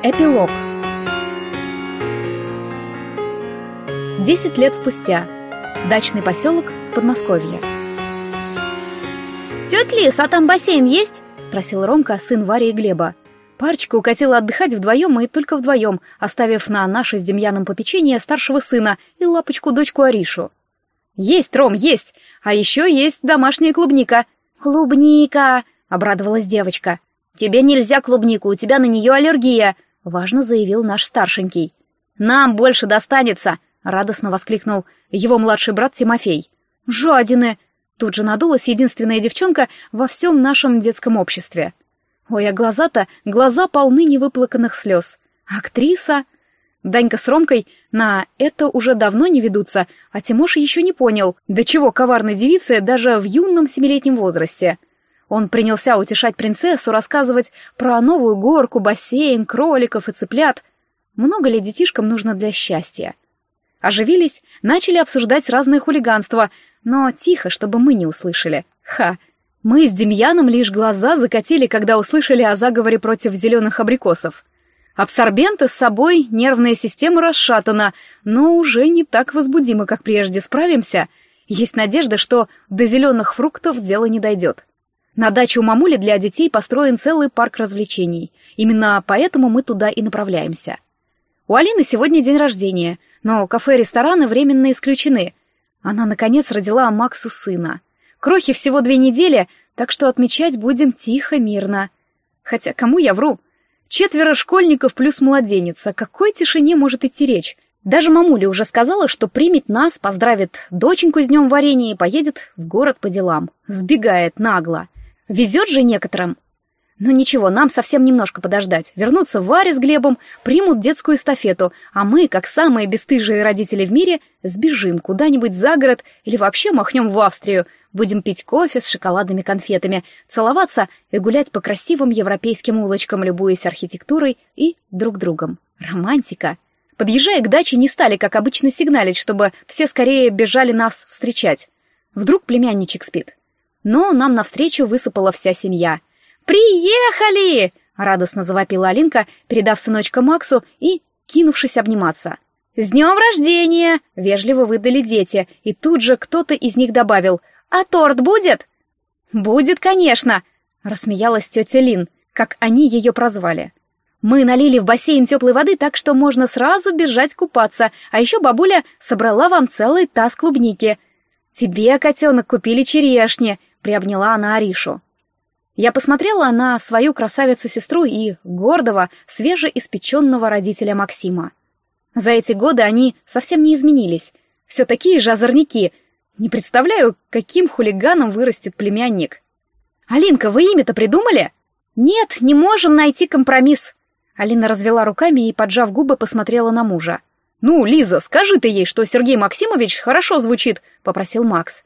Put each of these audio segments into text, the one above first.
Эпилог Десять лет спустя. Дачный поселок Подмосковье. «Тетя Лис, а там бассейн есть?» — спросил Ромка, сын Вари и Глеба. Парочка укатила отдыхать вдвоем и только вдвоем, оставив на наше с Демьяном попечение старшего сына и лапочку-дочку Аришу. «Есть, Ром, есть! А еще есть домашняя клубника!» «Клубника!» — обрадовалась девочка. «Тебе нельзя клубнику, у тебя на нее аллергия!» — важно заявил наш старшенький. «Нам больше достанется!» — радостно воскликнул его младший брат Тимофей. «Жадины!» — тут же надулась единственная девчонка во всем нашем детском обществе. Ой, а глаза-то, глаза полны невыплаканных слез. Актриса... Данька с Ромкой на это уже давно не ведутся, а Тимош еще не понял, до чего коварной девице даже в юном семилетнем возрасте. Он принялся утешать принцессу, рассказывать про новую горку, бассейн, кроликов и цыплят. Много ли детишкам нужно для счастья? Оживились, начали обсуждать разные хулиганства, но тихо, чтобы мы не услышали. Ха! Мы с Демьяном лишь глаза закатили, когда услышали о заговоре против зеленых абрикосов. Абсорбенты с собой, нервная система расшатана, но уже не так возбудимо, как прежде. Справимся. Есть надежда, что до зеленых фруктов дело не дойдет. На даче у мамули для детей построен целый парк развлечений. Именно поэтому мы туда и направляемся. У Алины сегодня день рождения, но кафе и рестораны временно исключены. Она, наконец, родила Максу сына. Крохи всего две недели, так что отмечать будем тихо, мирно. Хотя кому я вру? Четверо школьников плюс младенец, о какой тишине может идти речь? Даже мамуля уже сказала, что примет нас, поздравит доченьку с днем варенья и поедет в город по делам. Сбегает нагло. Везет же некоторым. Но ничего, нам совсем немножко подождать. Вернуться в Варе с Глебом, примут детскую эстафету, а мы, как самые бесстыжие родители в мире, сбежим куда-нибудь за город или вообще махнем в Австрию, будем пить кофе с шоколадными конфетами, целоваться и гулять по красивым европейским улочкам, любуясь архитектурой и друг другом. Романтика. Подъезжая к даче, не стали, как обычно, сигналить, чтобы все скорее бежали нас встречать. Вдруг племянничек спит но нам навстречу высыпала вся семья. «Приехали!» — радостно завопила Алинка, передав сыночка Максу и кинувшись обниматься. «С днем рождения!» — вежливо выдали дети, и тут же кто-то из них добавил. «А торт будет?» «Будет, конечно!» — рассмеялась тетя Лин, как они ее прозвали. «Мы налили в бассейн теплой воды, так что можно сразу бежать купаться, а еще бабуля собрала вам целый таз клубники. Тебе, котенок, купили черешни, приобняла она Аришу. Я посмотрела на свою красавицу-сестру и гордого, свежеиспеченного родителя Максима. За эти годы они совсем не изменились, все такие же озорники. Не представляю, каким хулиганом вырастет племянник. «Алинка, вы имя-то придумали?» «Нет, не можем найти компромисс». Алина развела руками и, поджав губы, посмотрела на мужа. «Ну, Лиза, скажи ты ей, что Сергей Максимович хорошо звучит», — попросил Макс.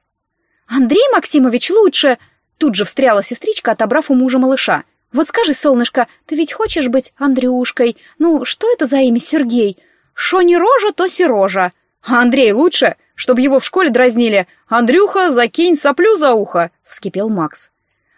«Андрей Максимович лучше!» Тут же встряла сестричка, отобрав у мужа малыша. «Вот скажи, солнышко, ты ведь хочешь быть Андрюшкой? Ну, что это за имя Сергей? Шо не рожа, то сирожа. А Андрей лучше, чтобы его в школе дразнили. Андрюха, закинь соплю за ухо!» — вскипел Макс.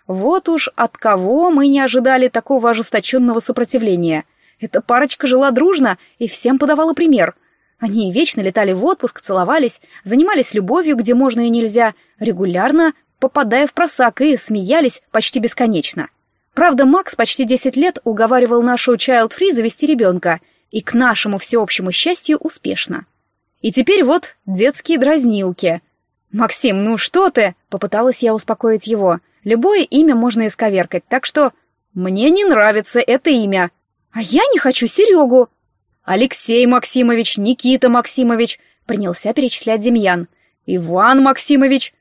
Вот уж от кого мы не ожидали такого ожесточенного сопротивления. Эта парочка жила дружно и всем подавала пример — они вечно летали в отпуск, целовались, занимались любовью, где можно и нельзя, регулярно попадая в просак, и смеялись почти бесконечно. Правда, Макс почти 10 лет уговаривал нашу Child Free завести ребенка, и к нашему всеобщему счастью успешно. И теперь вот детские дразнилки. «Максим, ну что ты?» — попыталась я успокоить его. «Любое имя можно исковеркать, так что...» «Мне не нравится это имя». «А я не хочу Серегу», Алексей Максимович, Никита Максимович, принялся перечислять Демьян. Иван Максимович.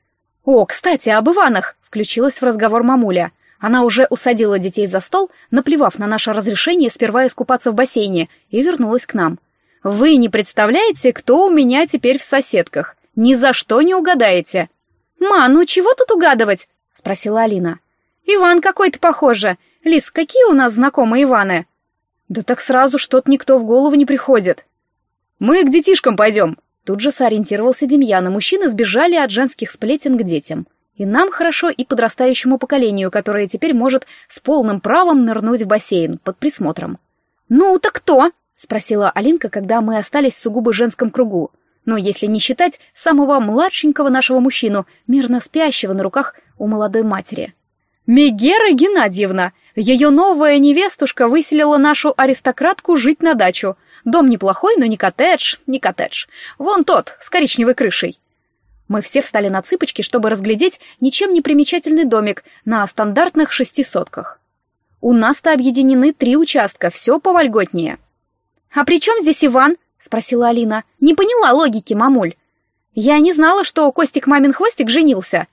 О, кстати, об Иванах, включилась в разговор мамуля. Она уже усадила детей за стол, наплевав на наше разрешение сперва искупаться в бассейне, и вернулась к нам. Вы не представляете, кто у меня теперь в соседках. Ни за что не угадаете. Ма, ну чего тут угадывать? спросила Алина. Иван какой-то похоже. Лис, какие у нас знакомые Иваны? Да так сразу что-то никто в голову не приходит. Мы к детишкам пойдем. Тут же сориентировался Демьян, и мужчины сбежали от женских сплетен к детям. И нам хорошо, и подрастающему поколению, которое теперь может с полным правом нырнуть в бассейн под присмотром. «Ну, так кто?» — спросила Алинка, когда мы остались в сугубо женском кругу. Но если не считать самого младшенького нашего мужчину, мирно спящего на руках у молодой матери. «Мегера Геннадьевна! Ее новая невестушка выселила нашу аристократку жить на дачу. Дом неплохой, но не коттедж, не коттедж. Вон тот, с коричневой крышей. Мы все встали на цыпочки, чтобы разглядеть ничем не примечательный домик на стандартных шестисотках. У нас-то объединены три участка, все повольготнее. «А при чем здесь Иван?» — спросила Алина. «Не поняла логики, мамуль. Я не знала, что Костик мамин хвостик женился».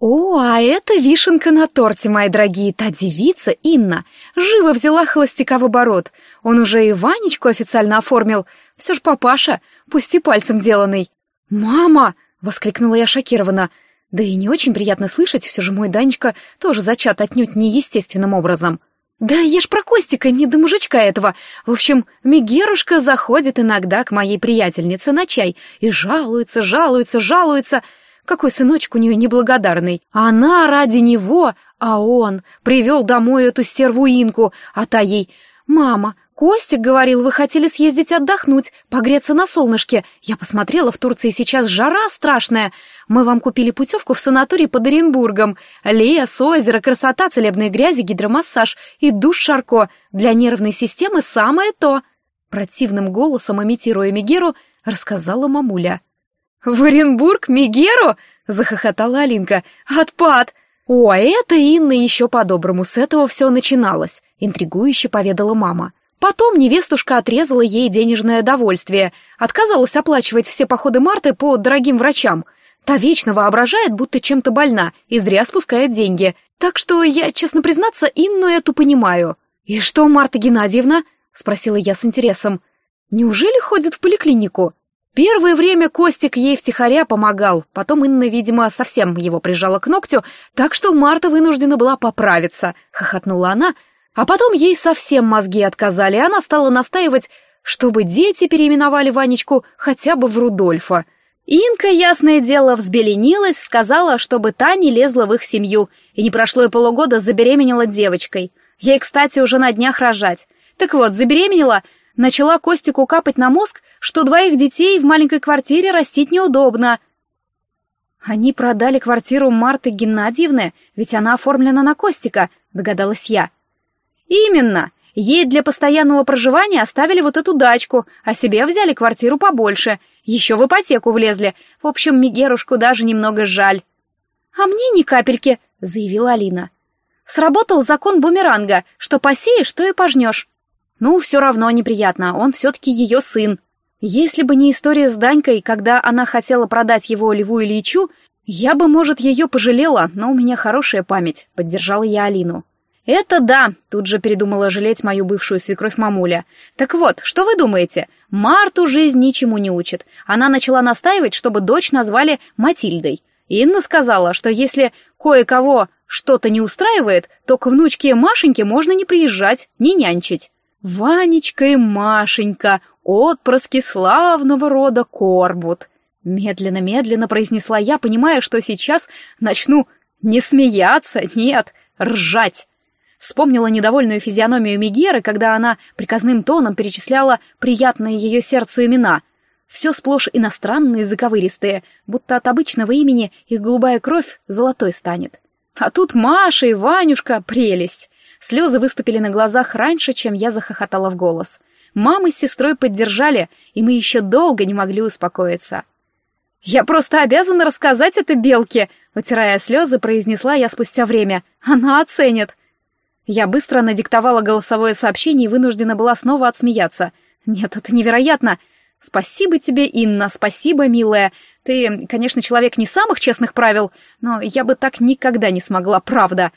«О, а это вишенка на торте, мои дорогие, та девица Инна. Живо взяла холостяка в оборот. Он уже и Ванечку официально оформил. Все ж папаша, пусть и пальцем деланный». «Мама!» — воскликнула я шокированно. Да и не очень приятно слышать, все же мой Данечка тоже зачат отнюдь неестественным образом. Да я ж про Костика, не до мужичка этого. В общем, Мегерушка заходит иногда к моей приятельнице на чай и жалуется, жалуется, жалуется. Какой сыночек у нее неблагодарный. Она ради него, а он привел домой эту стерву Инку, а та ей «Мама, Костик говорил, вы хотели съездить отдохнуть, погреться на солнышке. Я посмотрела, в Турции сейчас жара страшная. Мы вам купили путевку в санаторий под Оренбургом. Лес, озеро, красота, целебные грязи, гидромассаж и душ Шарко. Для нервной системы самое то. Противным голосом, имитируя Мегеру, рассказала мамуля. «В Оренбург? Мегеру?» — захохотала Алинка. «Отпад! «О, это Инна еще по-доброму, с этого все начиналось», — интригующе поведала мама. Потом невестушка отрезала ей денежное довольствие, отказалась оплачивать все походы Марты по дорогим врачам. Та вечно воображает, будто чем-то больна, и зря спускает деньги. Так что я, честно признаться, Инну эту понимаю. «И что, Марта Геннадьевна?» — спросила я с интересом. «Неужели ходит в поликлинику?» Первое время Костик ей втихаря помогал, потом Инна, видимо, совсем его прижала к ногтю, так что Марта вынуждена была поправиться, — хохотнула она, а потом ей совсем мозги отказали, и она стала настаивать, чтобы дети переименовали Ванечку хотя бы в Рудольфа. Инка, ясное дело, взбеленилась, сказала, чтобы та не лезла в их семью, и не прошло и полугода забеременела девочкой. Ей, кстати, уже на днях рожать. Так вот, забеременела, начала Костику капать на мозг, что двоих детей в маленькой квартире растить неудобно. Они продали квартиру Марты Геннадьевны, ведь она оформлена на Костика, догадалась я. «Именно! Ей для постоянного проживания оставили вот эту дачку, а себе взяли квартиру побольше, еще в ипотеку влезли. В общем, Мегерушку даже немного жаль». «А мне ни капельки», — заявила Алина. «Сработал закон бумеранга, что посеешь, то и пожнешь». «Ну, все равно неприятно, он все-таки ее сын. Если бы не история с Данькой, когда она хотела продать его Льву Ильичу, я бы, может, ее пожалела, но у меня хорошая память», — поддержала я Алину. «Это да», — тут же передумала жалеть мою бывшую свекровь мамуля. «Так вот, что вы думаете? Марту жизнь ничему не учит. Она начала настаивать, чтобы дочь назвали Матильдой. Инна сказала, что если кое-кого что-то не устраивает, то к внучке Машеньке можно не приезжать, не нянчить. Ванечка и Машенька, отпрыски славного рода Корбут. Медленно-медленно произнесла я, понимая, что сейчас начну не смеяться, нет, ржать. Вспомнила недовольную физиономию Мегеры, когда она приказным тоном перечисляла приятные ее сердцу имена. Все сплошь иностранные, заковыристые, будто от обычного имени их голубая кровь золотой станет. А тут Маша и Ванюшка — прелесть. Слезы выступили на глазах раньше, чем я захохотала в голос. Мама с сестрой поддержали, и мы еще долго не могли успокоиться. «Я просто обязана рассказать это Белке», — утирая слезы, произнесла я спустя время. «Она оценит». Я быстро надиктовала голосовое сообщение и вынуждена была снова отсмеяться. Нет, это невероятно. Спасибо тебе, Инна, спасибо, милая. Ты, конечно, человек не самых честных правил, но я бы так никогда не смогла, правда.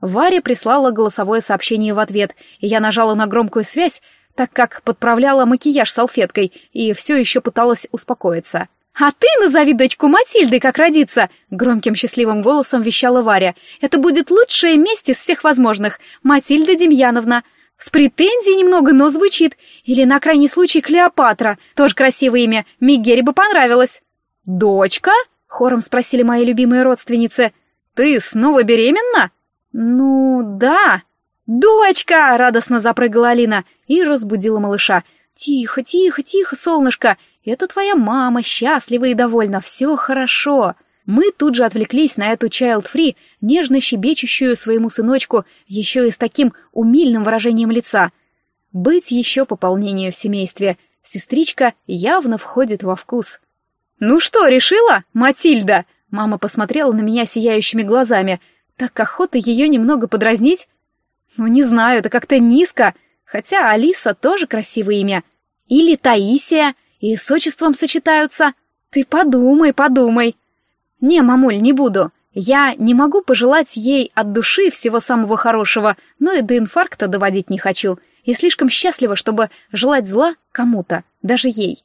Варя прислала голосовое сообщение в ответ, и я нажала на громкую связь, так как подправляла макияж салфеткой и все еще пыталась успокоиться. «А ты назови дочку Матильдой, как родиться!» — громким счастливым голосом вещала Варя. «Это будет лучшее месть из всех возможных. Матильда Демьяновна. С претензией немного, но звучит. Или на крайний случай Клеопатра. Тоже красивое имя. Мигере бы понравилось». «Дочка?» — хором спросили мои любимые родственницы. «Ты снова беременна?» «Ну, да». «Дочка!» — радостно запрыгала Алина и разбудила малыша. «Тихо, тихо, тихо, солнышко! Это твоя мама, счастлива и довольна, все хорошо!» Мы тут же отвлеклись на эту child-free, нежно щебечущую своему сыночку, еще и с таким умильным выражением лица. Быть еще пополнению в семействе. Сестричка явно входит во вкус. «Ну что, решила, Матильда?» Мама посмотрела на меня сияющими глазами. Так охота ее немного подразнить. Ну, не знаю, это как-то низко. Хотя Алиса тоже красивое имя. Или Таисия, и с отчеством сочетаются. Ты подумай, подумай. Не, мамуль, не буду. Я не могу пожелать ей от души всего самого хорошего, но и до инфаркта доводить не хочу. И слишком счастлива, чтобы желать зла кому-то, даже ей.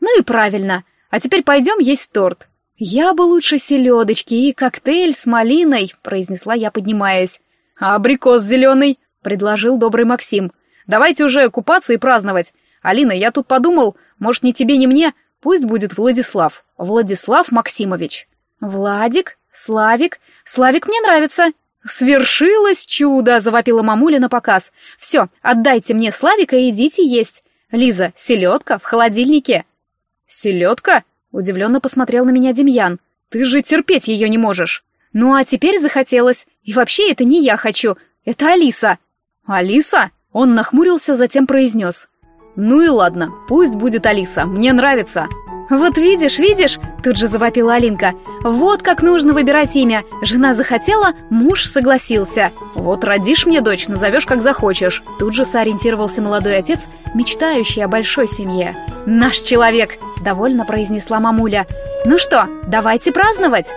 Ну и правильно. А теперь пойдем есть торт. Я бы лучше селедочки и коктейль с малиной, произнесла я, поднимаясь. «А абрикос зеленый?» — предложил добрый Максим. «Давайте уже купаться и праздновать. Алина, я тут подумал, может, ни тебе, ни мне, пусть будет Владислав. Владислав Максимович». «Владик? Славик? Славик мне нравится!» «Свершилось чудо!» — завопила мамуля на показ. «Все, отдайте мне Славика и идите есть. Лиза, селедка в холодильнике». «Селедка?» — удивленно посмотрел на меня Демьян. «Ты же терпеть ее не можешь». Ну а теперь захотелось. И вообще это не я хочу, это Алиса. Алиса? Он нахмурился, затем произнес. Ну и ладно, пусть будет Алиса, мне нравится. Вот видишь, видишь, тут же завопила Алинка. Вот как нужно выбирать имя. Жена захотела, муж согласился. Вот родишь мне дочь, назовешь как захочешь. Тут же сориентировался молодой отец, мечтающий о большой семье. Наш человек, довольно произнесла мамуля. Ну что, давайте праздновать.